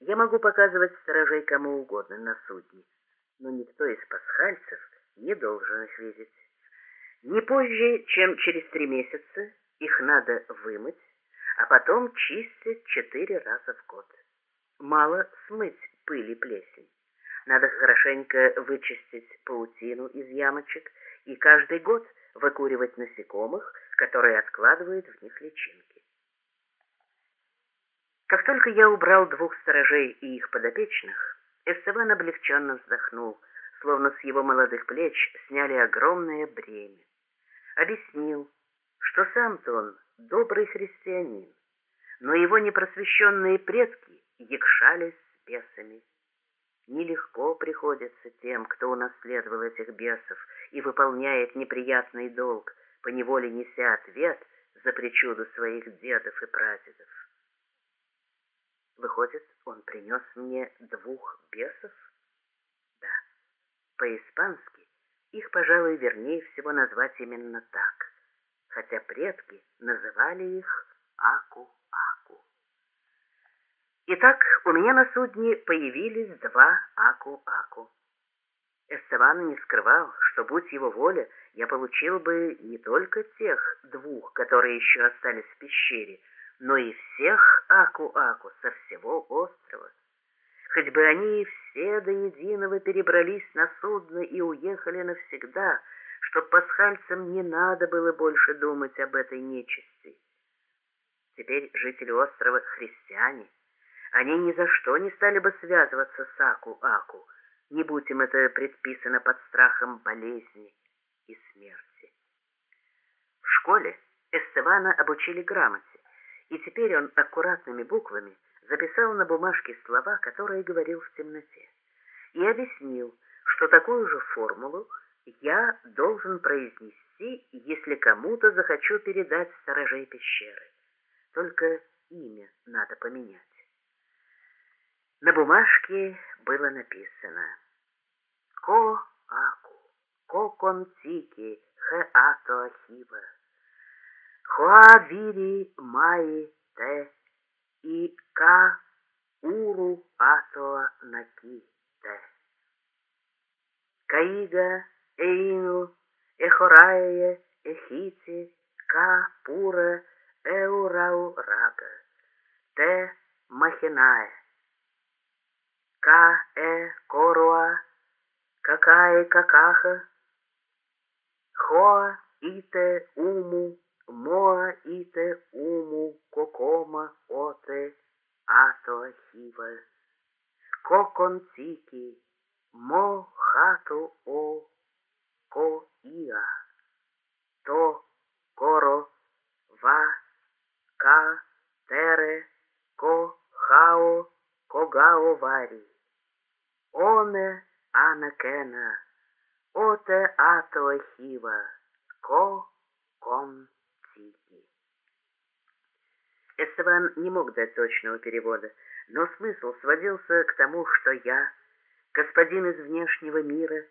Я могу показывать сторожей кому угодно на судне, но никто из пасхальцев не должен их видеть. Не позже, чем через три месяца их надо вымыть, а потом чистить четыре раза в год. Мало смыть пыль и плесень. Надо хорошенько вычистить паутину из ямочек и каждый год выкуривать насекомых, которые откладывают в них личинки. Как только я убрал двух сторожей и их подопечных, Эстебан облегченно вздохнул, словно с его молодых плеч сняли огромное бремя. Объяснил, что сам-то он добрый христианин, но его непросвещенные предки якшались с бесами. Нелегко приходится тем, кто унаследовал этих бесов и выполняет неприятный долг, поневоле неся ответ за причуду своих дедов и прадедов. Выходит, он принес мне двух бесов? Да, по-испански их, пожалуй, вернее всего назвать именно так, хотя предки называли их Аку-Аку. Итак, у меня на судне появились два Аку-Аку. Эстеван не скрывал, что, будь его воля, я получил бы не только тех двух, которые еще остались в пещере, но и всех Аку-Аку со всего острова. Хоть бы они все до единого перебрались на судно и уехали навсегда, чтоб пасхальцам не надо было больше думать об этой нечисти. Теперь жители острова христиане. Они ни за что не стали бы связываться с Аку-Аку, не будь им это предписано под страхом болезни и смерти. В школе Эстевана обучили грамоте, и теперь он аккуратными буквами записал на бумажке слова, которые говорил в темноте, и объяснил, что такую же формулу я должен произнести, если кому-то захочу передать сторожей пещеры. Только имя надо поменять. На бумажке было написано «Ко-аку, ко-контики, хэ-ато ахива». Хуавири Маи Те и Ка Уру Атоа Наки Те. Каига Эину Эхорае Эхити Ка Пура Эурау Рага. Те Махинае Ка Э Коруа Какая Какаха. Хоа Ите Уму Моа ите уму кокома оте ато ахива. Кокон тики мо хату о ко иа. То коро ва ка тере ко хао когао вари. Оне анакена оте ато ахива. Ко кон. Эстебан не мог дать точного перевода, но смысл сводился к тому, что я, господин из внешнего мира,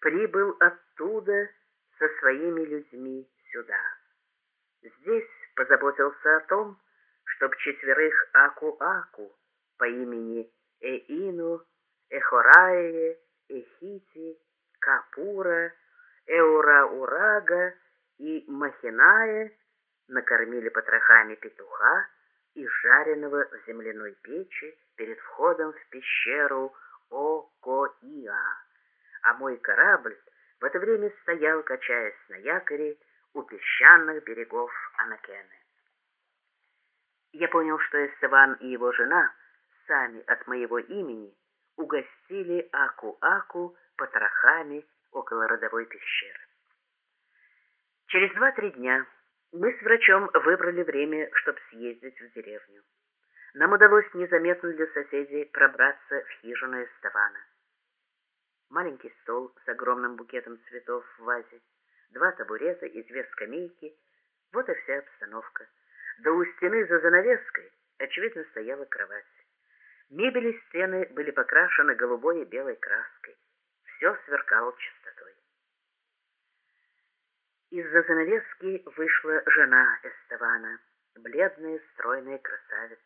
прибыл оттуда со своими людьми сюда. Здесь позаботился о том, чтоб четверых Аку-Аку по имени Эину, Эхораее, Эхити, Капура, Эура-Урага и Махиная накормили потрохами петуха и жареного в земляной печи перед входом в пещеру Окоиа, а мой корабль в это время стоял, качаясь на якоре у песчаных берегов Анакены. Я понял, что Эстеван и его жена сами от моего имени угостили Аку-Аку потрохами около родовой пещеры. Через два-три дня мы с врачом выбрали время, чтобы съездить в деревню. Нам удалось незаметно для соседей пробраться в хижину Эстевана. Маленький стол с огромным букетом цветов в вазе, два табурета и две скамейки — вот и вся обстановка. Да у стены за занавеской, очевидно, стояла кровать. Мебель и стены были покрашены голубой и белой краской. Все сверкало чистотой. Из-за занавески вышла жена Эстевана, бледная, стройная красавица,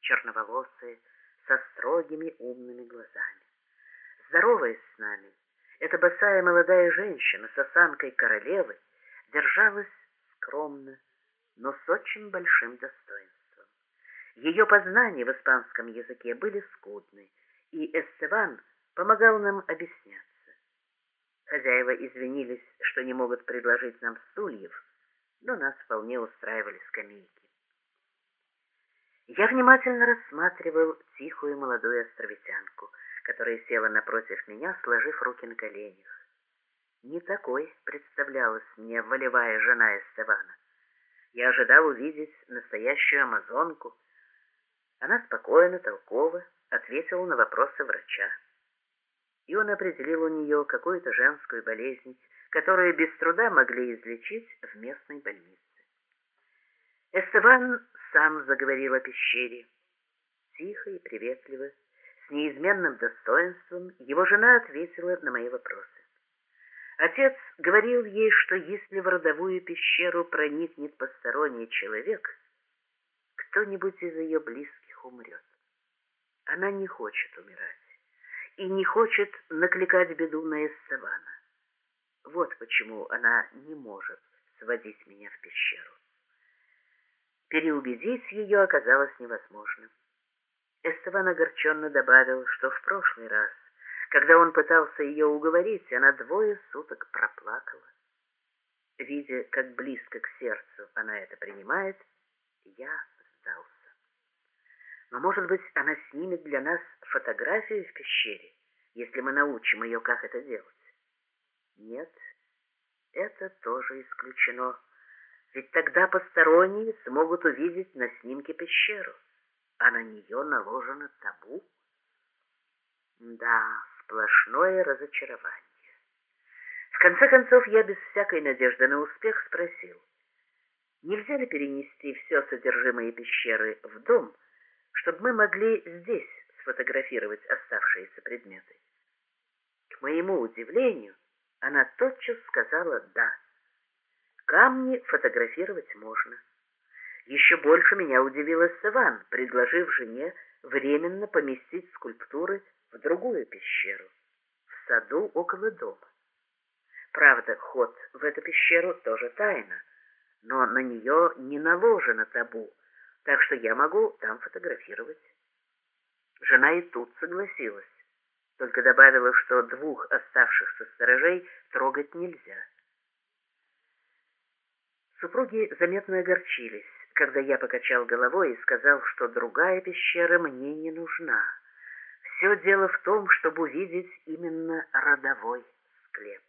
черноволосая, со строгими умными глазами. Здороваясь с нами, эта босая молодая женщина с осанкой королевы держалась скромно, но с очень большим достоинством. Ее познания в испанском языке были скудны, и Эстеван помогал нам объясняться. Хозяева извинились, что не могут предложить нам стульев, но нас вполне устраивали скамейки. Я внимательно рассматривал тихую молодую островитянку, которая села напротив меня, сложив руки на коленях. Не такой представлялась мне волевая жена Эстевана. Я ожидал увидеть настоящую амазонку. Она спокойно, толково ответила на вопросы врача. И он определил у нее какую-то женскую болезнь, которую без труда могли излечить в местной больнице. Эстебан сам заговорил о пещере. Тихо и приветливо, с неизменным достоинством, его жена ответила на мои вопросы. Отец говорил ей, что если в родовую пещеру проникнет посторонний человек, кто-нибудь из ее близких умрет. Она не хочет умирать и не хочет накликать беду на Эссавана. Вот почему она не может сводить меня в пещеру. Переубедить ее оказалось невозможным. Эстеван огорченно добавил, что в прошлый раз, когда он пытался ее уговорить, она двое суток проплакала. Видя, как близко к сердцу она это принимает, я. Но, может быть, она снимет для нас фотографию в пещере, если мы научим ее, как это делать? Нет, это тоже исключено. Ведь тогда посторонние смогут увидеть на снимке пещеру, а на нее наложено табу. Да, сплошное разочарование. В конце концов, я без всякой надежды на успех спросил, нельзя ли перенести все содержимое пещеры в дом, чтобы мы могли здесь сфотографировать оставшиеся предметы. К моему удивлению, она тотчас сказала «да». Камни фотографировать можно. Еще больше меня удивила Саван, предложив жене временно поместить скульптуры в другую пещеру, в саду около дома. Правда, ход в эту пещеру тоже тайна, но на нее не наложено табу, так что я могу там фотографировать. Жена и тут согласилась, только добавила, что двух оставшихся сторожей трогать нельзя. Супруги заметно огорчились, когда я покачал головой и сказал, что другая пещера мне не нужна. Все дело в том, чтобы увидеть именно родовой склеп.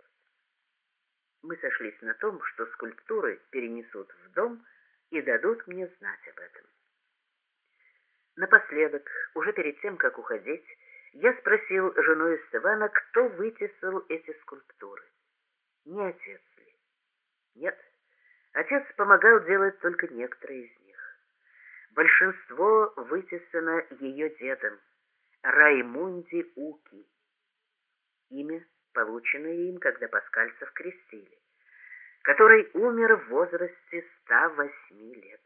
Мы сошлись на том, что скульптуры перенесут в дом и дадут мне знать об этом. Напоследок, уже перед тем, как уходить, я спросил жену Эстевана, кто вытесал эти скульптуры. Не отец ли? Нет. Отец помогал делать только некоторые из них. Большинство вытесано ее дедом, Раймунди Уки. Имя, полученное им, когда паскальцев крестили, который умер в возрасте 108 лет.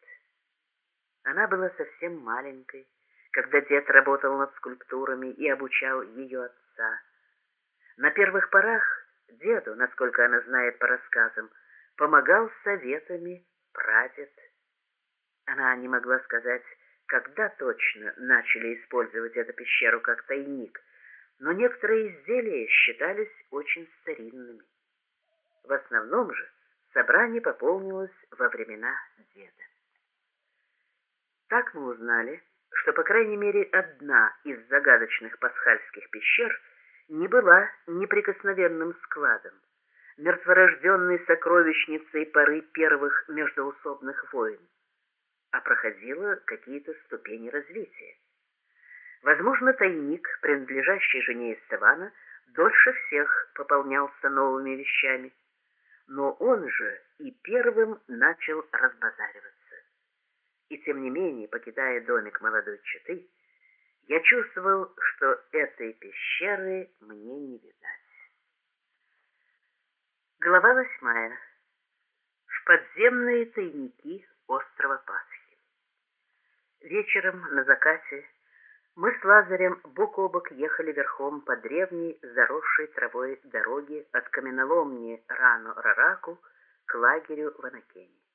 Она была совсем маленькой, когда дед работал над скульптурами и обучал ее отца. На первых порах деду, насколько она знает по рассказам, помогал советами прадед. Она не могла сказать, когда точно начали использовать эту пещеру как тайник, но некоторые изделия считались очень старинными. В основном же собрание пополнилось во времена деда. Так мы узнали, что по крайней мере одна из загадочных пасхальских пещер не была неприкосновенным складом, мертворожденной сокровищницей поры первых междоусобных войн, а проходила какие-то ступени развития. Возможно, тайник, принадлежащий жене Эстевана, дольше всех пополнялся новыми вещами, но он же и первым начал разбазариваться. И тем не менее, покидая домик молодой четы, я чувствовал, что этой пещеры мне не видать. Глава восьмая. В подземные тайники острова Пасхи. Вечером на закате Мы с Лазарем бок о бок ехали верхом по древней, заросшей травой дороге от каменоломни Рано-Рараку к лагерю в Анакене.